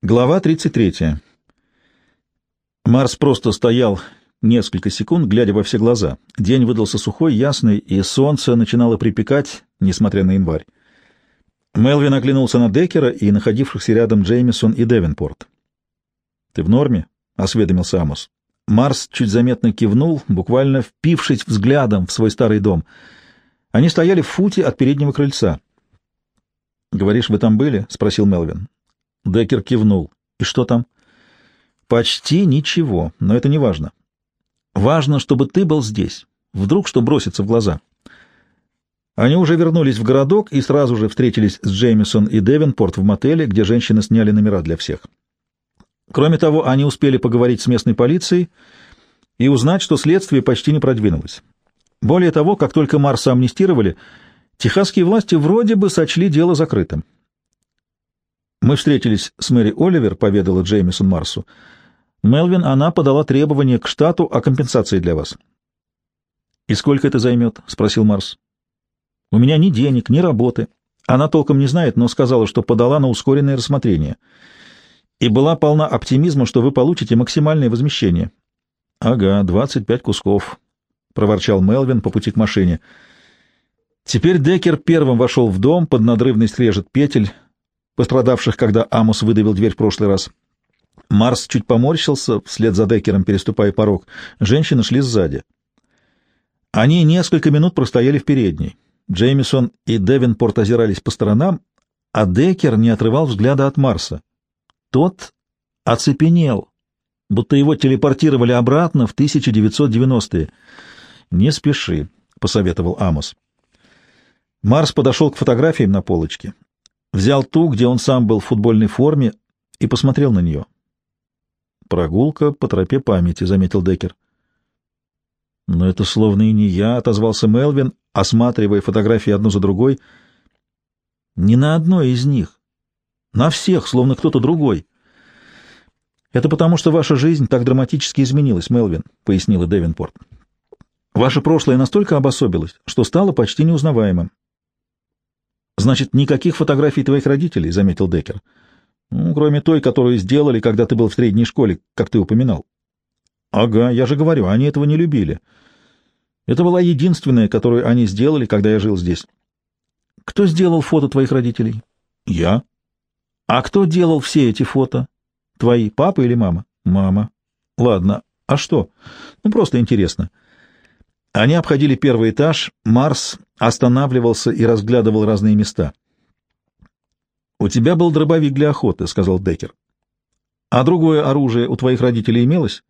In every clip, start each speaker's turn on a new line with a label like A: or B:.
A: Глава 33. Марс просто стоял несколько секунд, глядя во все глаза. День выдался сухой, ясный, и солнце начинало припекать, несмотря на январь. Мелвин оглянулся на Деккера и находившихся рядом Джеймисон и Девенпорт. «Ты в норме?» — осведомился Амос. Марс чуть заметно кивнул, буквально впившись взглядом в свой старый дом. Они стояли в футе от переднего крыльца. «Говоришь, вы там были?» — спросил Мелвин. Деккер кивнул. «И что там?» «Почти ничего, но это не важно. Важно, чтобы ты был здесь. Вдруг что бросится в глаза». Они уже вернулись в городок и сразу же встретились с Джеймисон и Девенпорт в мотеле, где женщины сняли номера для всех. Кроме того, они успели поговорить с местной полицией и узнать, что следствие почти не продвинулось. Более того, как только Марса амнистировали, техасские власти вроде бы сочли дело закрытым. «Мы встретились с Мэри Оливер», — поведала Джеймисон Марсу. «Мелвин, она подала требование к штату о компенсации для вас». «И сколько это займет?» — спросил Марс. «У меня ни денег, ни работы. Она толком не знает, но сказала, что подала на ускоренное рассмотрение. И была полна оптимизма, что вы получите максимальное возмещение». «Ага, двадцать пять кусков», — проворчал Мелвин по пути к машине. Теперь Деккер первым вошел в дом под надрывный скрежет петель, пострадавших, когда Амус выдавил дверь в прошлый раз. Марс чуть поморщился, вслед за Деккером переступая порог. Женщины шли сзади. Они несколько минут простояли в передней. Джеймисон и Девинпорт озирались по сторонам, а Деккер не отрывал взгляда от Марса. Тот оцепенел, будто его телепортировали обратно в 1990-е. «Не спеши», — посоветовал Амос. Марс подошел к фотографиям на полочке взял ту, где он сам был в футбольной форме, и посмотрел на нее. «Прогулка по тропе памяти», — заметил Деккер. «Но это словно и не я», — отозвался Мелвин, осматривая фотографии одну за другой. «Ни на одной из них. На всех, словно кто-то другой». «Это потому, что ваша жизнь так драматически изменилась, Мелвин», — пояснила Девинпорт. «Ваше прошлое настолько обособилось, что стало почти неузнаваемым. Значит, никаких фотографий твоих родителей, заметил Деккер. Ну, кроме той, которую сделали, когда ты был в средней школе, как ты упоминал. Ага, я же говорю, они этого не любили. Это была единственная, которую они сделали, когда я жил здесь. Кто сделал фото твоих родителей? Я. А кто делал все эти фото? Твои, папа или мама? Мама. Ладно. А что? Ну, просто интересно. Они обходили первый этаж, Марс останавливался и разглядывал разные места. «У тебя был дробовик для охоты», — сказал Деккер. «А другое оружие у твоих родителей имелось?»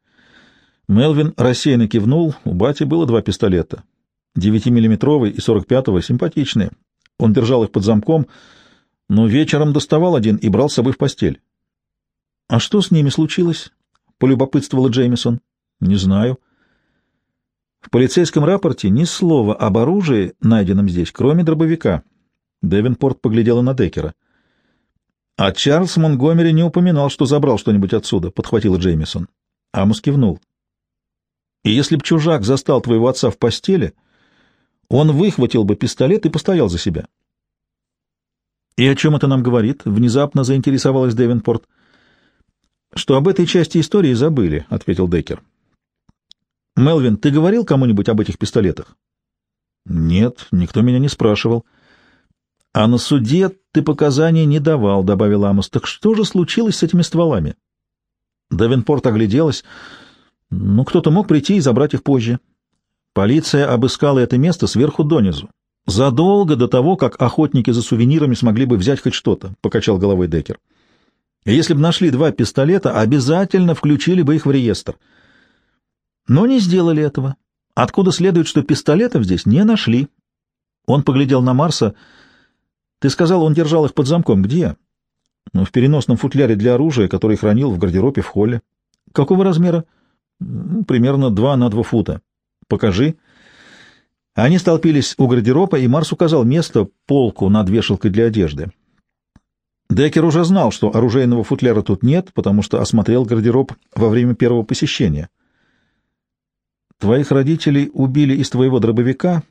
A: Мелвин рассеянно кивнул. У бати было два пистолета. Девятимиллиметровый и сорок пятого, симпатичные. Он держал их под замком, но вечером доставал один и брал с собой в постель. «А что с ними случилось?» — полюбопытствовала Джеймисон. «Не знаю». В полицейском рапорте ни слова об оружии, найденном здесь, кроме дробовика. Девинпорт поглядела на Деккера. А Чарльз Монгомери не упоминал, что забрал что-нибудь отсюда, подхватила Джеймисон. Амус кивнул. И если б чужак застал твоего отца в постели, он выхватил бы пистолет и постоял за себя. «И о чем это нам говорит?» — внезапно заинтересовалась Девинпорт. «Что об этой части истории забыли», — ответил Деккер. Мелвин, ты говорил кому-нибудь об этих пистолетах? Нет, никто меня не спрашивал. А на суде ты показаний не давал, добавил Амос. Так что же случилось с этими стволами? Давенпорт огляделась. Ну, кто-то мог прийти и забрать их позже. Полиция обыскала это место сверху донизу. Задолго до того, как охотники за сувенирами смогли бы взять хоть что-то, — покачал головой Деккер. Если бы нашли два пистолета, обязательно включили бы их в реестр — но не сделали этого. Откуда следует, что пистолетов здесь не нашли? Он поглядел на Марса. Ты сказал, он держал их под замком. Где? Ну, в переносном футляре для оружия, который хранил в гардеробе в холле. Какого размера? Ну, примерно два на два фута. Покажи. Они столпились у гардероба, и Марс указал место, полку над вешалкой для одежды. Деккер уже знал, что оружейного футляра тут нет, потому что осмотрел гардероб во время первого посещения. Твоих родителей убили из твоего дробовика,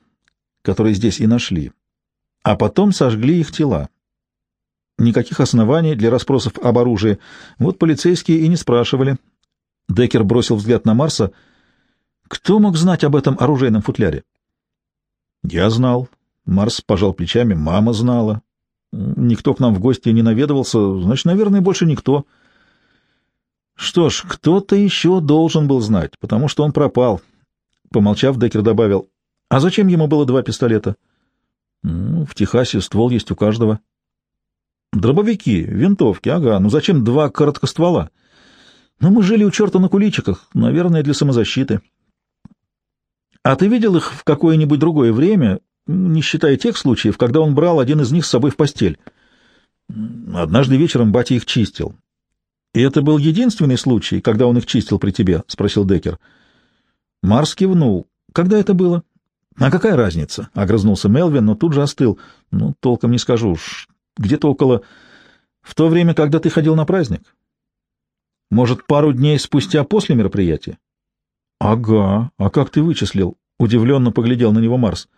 A: который здесь и нашли, а потом сожгли их тела. Никаких оснований для расспросов об оружии. Вот полицейские и не спрашивали. Деккер бросил взгляд на Марса. Кто мог знать об этом оружейном футляре? Я знал. Марс пожал плечами. Мама знала. Никто к нам в гости не наведывался. Значит, наверное, больше никто. Что ж, кто-то еще должен был знать, потому что он пропал. Помолчав, Деккер добавил. А зачем ему было два пистолета? Ну, в Техасе ствол есть у каждого. Дробовики, винтовки, ага. Ну зачем два короткоствола? Ну, мы жили у черта на куличиках, наверное, для самозащиты. А ты видел их в какое-нибудь другое время, не считая тех случаев, когда он брал один из них с собой в постель? Однажды вечером батя их чистил. И это был единственный случай, когда он их чистил при тебе? — спросил Деккер. Марс кивнул. Когда это было? А какая разница? — огрызнулся Мелвин, но тут же остыл. Ну, толком не скажу. Где-то около... В то время, когда ты ходил на праздник? Может, пару дней спустя после мероприятия? — Ага. А как ты вычислил? — удивленно поглядел на него Марс.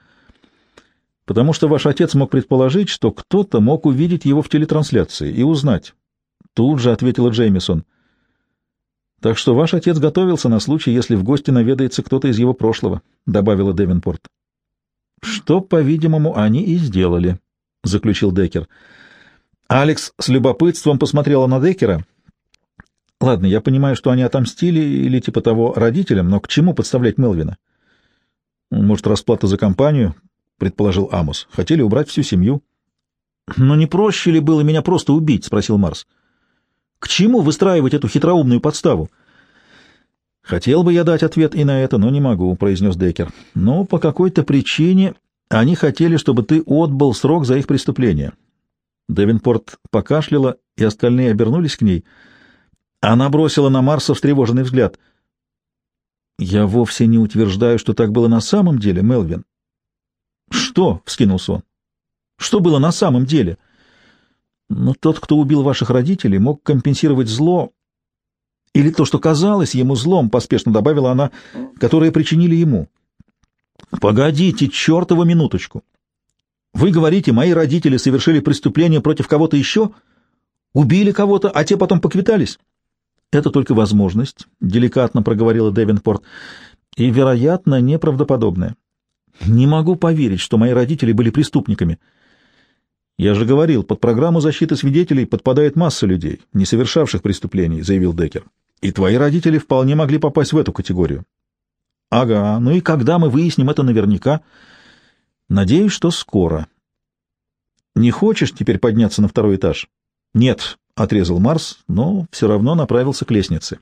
A: — Потому что ваш отец мог предположить, что кто-то мог увидеть его в телетрансляции и узнать. Тут же ответила Джеймисон. — Так что ваш отец готовился на случай, если в гости наведается кто-то из его прошлого, — добавила Девинпорт. — Что, по-видимому, они и сделали, — заключил Деккер. Алекс с любопытством посмотрела на Деккера — Ладно, я понимаю, что они отомстили или типа того родителям, но к чему подставлять Мелвина? Может, расплата за компанию, предположил Амос. Хотели убрать всю семью. Но не проще ли было меня просто убить, спросил Марс. К чему выстраивать эту хитроумную подставу? Хотел бы я дать ответ и на это, но не могу, произнес Деккер. Но по какой-то причине они хотели, чтобы ты отбыл срок за их преступление. Девинпорт покашляла, и остальные обернулись к ней — она бросила на Марса встревоженный взгляд. «Я вовсе не утверждаю, что так было на самом деле, Мелвин». «Что?» — вскинулся он. «Что было на самом деле?» «Но тот, кто убил ваших родителей, мог компенсировать зло, или то, что казалось ему злом, — поспешно добавила она, — которое причинили ему». «Погодите, чертову минуточку! Вы говорите, мои родители совершили преступление против кого-то еще? Убили кого-то, а те потом поквитались?» Это только возможность, — деликатно проговорила Девинпорт, — и, вероятно, неправдоподобная. Не могу поверить, что мои родители были преступниками. Я же говорил, под программу защиты свидетелей подпадает масса людей, не совершавших преступлений, — заявил Деккер. И твои родители вполне могли попасть в эту категорию. Ага, ну и когда мы выясним это наверняка? Надеюсь, что скоро. Не хочешь теперь подняться на второй этаж? Нет, — отрезал Марс, но все равно направился к лестнице.